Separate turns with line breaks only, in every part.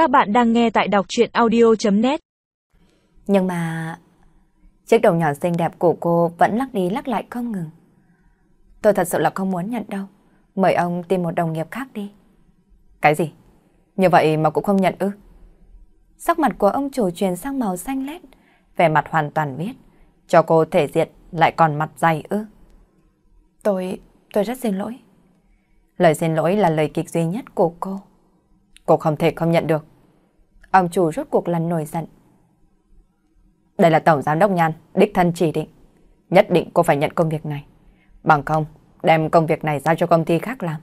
Các bạn đang nghe tại đọc chuyện audio.net
Nhưng mà... Chiếc đầu nhỏ xinh đẹp của cô vẫn lắc đi lắc lại không ngừng. Tôi thật sự là không muốn nhận đâu. Mời ông tìm một đồng nghiệp khác đi. Cái gì? Như vậy mà cũng không nhận ư? Sắc mặt của ông chủ truyền sang màu xanh lét, vẻ mặt hoàn toàn biết. Cho cô thể diện lại còn mặt dày ư? Tôi... tôi rất xin lỗi. Lời xin lỗi là lời kịch duy nhất của cô. Cô không thể không nhận được. Ông chủ rốt cuộc lần nổi giận. Đây là tổng giám đốc Nhan, đích thân chỉ định. Nhất định cô phải nhận công việc này. Bằng không, đem công việc này giao cho công ty khác làm.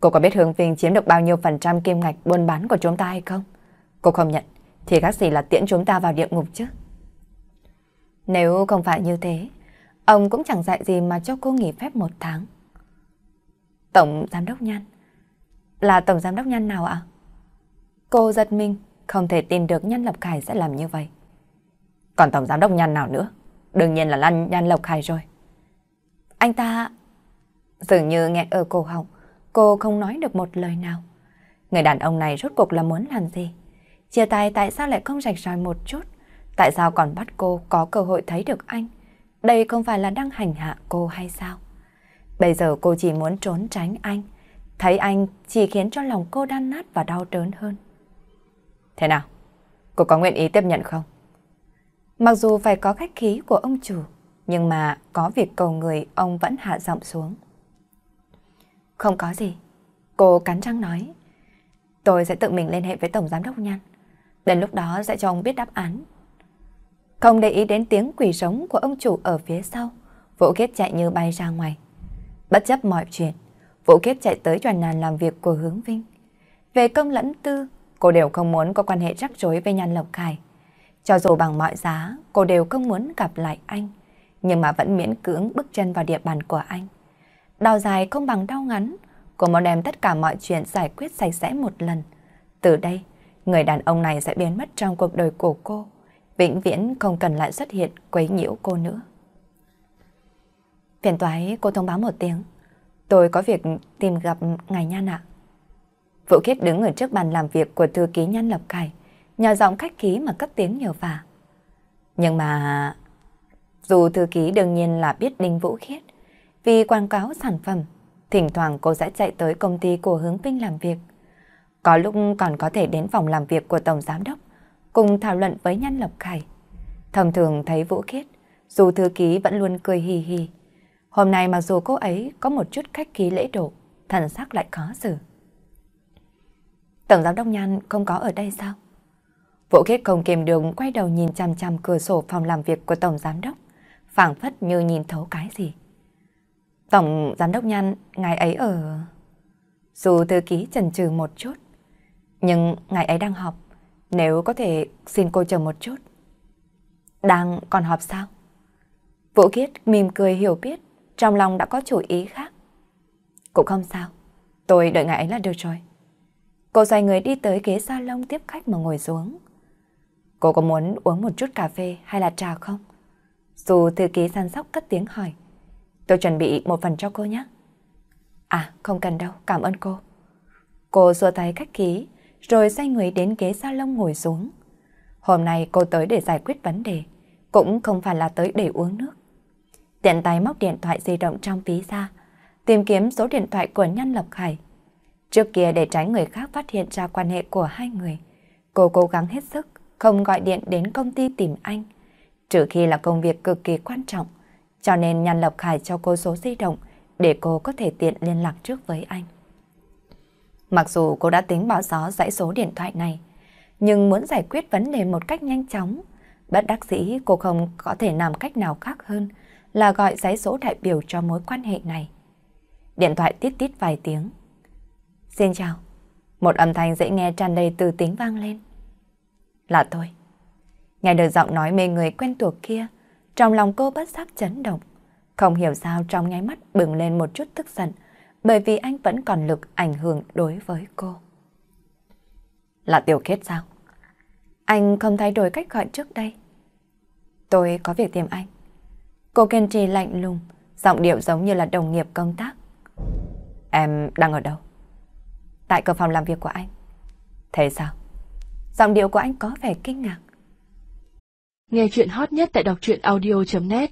Cô có biết Hướng Vinh chiếm được bao nhiêu phần trăm kim ngạch buôn bán của chúng ta hay không? Cô không nhận, thì các gì là tiễn chúng ta vào địa ngục chứ? Nếu không phải như thế, ông cũng chẳng dạy gì mà cho cô nghỉ phép một tháng. Tổng giám đốc Nhan? Là tổng giám đốc Nhan nào ạ? Cô giật mình, không thể tin được Nhan lộc Khải sẽ làm như vậy. Còn tổng giám đốc Nhan nào nữa? Đương nhiên là Lan Nhan Lộc Khải rồi. Anh ta... Dường như nghe ở cổ họng, cô không nói được một lời nào. Người đàn ông này rốt cuộc là muốn làm gì? Chia tay tại sao lại không rạch ròi một chút? Tại sao còn bắt cô có cơ hội thấy được anh? Đây không phải là đang hành hạ cô hay sao? Bây giờ cô chỉ muốn trốn tránh anh. Thấy anh chỉ khiến cho lòng cô đan nát và đau đớn hơn. Thế nào? Cô có nguyện ý tiếp nhận không? Mặc dù phải có khách khí của ông chủ, nhưng mà có việc cầu người ông vẫn hạ giọng xuống. Không có gì. Cô cắn răng nói. Tôi sẽ tự mình liên hệ với Tổng Giám đốc Nhan. Đến lúc đó sẽ cho ông biết đáp án. Không để ý đến tiếng quỷ sống của ông chủ ở phía sau, Vũ Khiết chạy như bay ra ngoài. Bất chấp mọi chuyện, Vũ Khiết chạy tới đoàn nàn làm việc của Hướng Vinh. Về công lẫn tư, cô đều không muốn có quan hệ rắc rối với Nhan Lộc Khải. Cho dù bằng mọi giá, cô đều không muốn gặp lại anh, nhưng mà vẫn miễn cưỡng bước chân vào địa bàn của anh. Đau dài không bằng đau ngắn, cô muốn đem tất cả mọi chuyện giải quyết sạch sẽ một lần. Từ đây, người đàn ông này sẽ biến mất trong cuộc đời của cô, vĩnh viễn không cần lại xuất hiện quấy nhiễu cô nữa. Phiền toái cô thông báo một tiếng, tôi có việc tìm gặp ngài Nhan ạ. Vũ Khiết đứng ở trước bàn làm việc của thư ký Nhan Lập Khải, nhỏ giọng khách khí mà cất tiếng nhờ vả. Nhưng mà... Dù thư ký đương nhiên là biết Đinh Vũ Khiết, vì quảng cáo sản phẩm, thỉnh thoảng cô sẽ chạy tới công ty của Hướng Vinh làm việc. Có lúc còn có thể đến phòng làm việc của Tổng Giám Đốc, cùng thảo luận với Nhan Lập Khải. Thông thường thấy Vũ Khiết, dù thư ký vẫn luôn cười hì hì. Hôm nay mặc dù cô ấy có một chút khách khí lễ độ, thần sắc lại khó xử. Tổng Giám Đốc Nhan không có ở đây sao? Vũ Khiết không kìm đường quay đầu nhìn chằm chằm cửa sổ phòng làm việc của Tổng Giám Đốc, phảng phất như nhìn thấu cái gì. Tổng Giám Đốc Nhan, ngài ấy ở... Dù thư ký chần chừ một chút, nhưng ngài ấy đang họp, nếu có thể xin cô chờ một chút. Đang còn họp sao? Vũ Khiết mỉm cười hiểu biết, trong lòng đã có chủ ý khác. Cũng không sao, tôi đợi ngài ấy là được rồi. Cô xoay người đi tới ghế salon tiếp khách mà ngồi xuống. Cô có muốn uống một chút cà phê hay là trà không? Dù thư ký săn sóc cất tiếng hỏi. Tôi chuẩn bị một phần cho cô nhé. À, không cần đâu, cảm ơn cô. Cô xua tay khách khí, rồi xoay người đến ghế salon ngồi xuống. Hôm nay cô tới để giải quyết vấn đề, cũng không phải là tới để uống nước. Tiện tay móc điện thoại di động trong ví ra, tìm kiếm số điện thoại của Nhân lập Khải. Trước kia để tránh người khác phát hiện ra quan hệ của hai người, cô cố gắng hết sức không gọi điện đến công ty tìm anh, trừ khi là công việc cực kỳ quan trọng, cho nên Nhan Lập Khải cho cô số di động để cô có thể tiện liên lạc trước với anh. Mặc dù cô đã tính bỏ gió dãy số điện thoại này, nhưng muốn giải quyết vấn đề một cách nhanh chóng, bất đắc dĩ cô không có thể làm cách nào khác hơn là gọi giấy số đại biểu cho mối quan hệ này. Điện thoại tít tít vài tiếng. Xin chào. Một âm thanh dễ nghe tràn đầy từ tính vang lên. Là tôi. Nghe được giọng nói mê người quen thuộc kia, trong lòng cô bất giác chấn động. Không hiểu sao trong nháy mắt bừng lên một chút tức giận, bởi vì anh vẫn còn lực ảnh hưởng đối với cô. Là tiểu kết sao? Anh không thay đổi cách gọi trước đây. Tôi có việc tìm anh. Cô kiên trì lạnh lùng, giọng điệu giống như là đồng nghiệp công tác. Em đang ở đâu? Tại cửa phòng làm việc của anh. Thế sao? Giọng điệu của anh có vẻ kinh ngạc.
Nghe chuyện hot nhất tại đọc truyện audio.net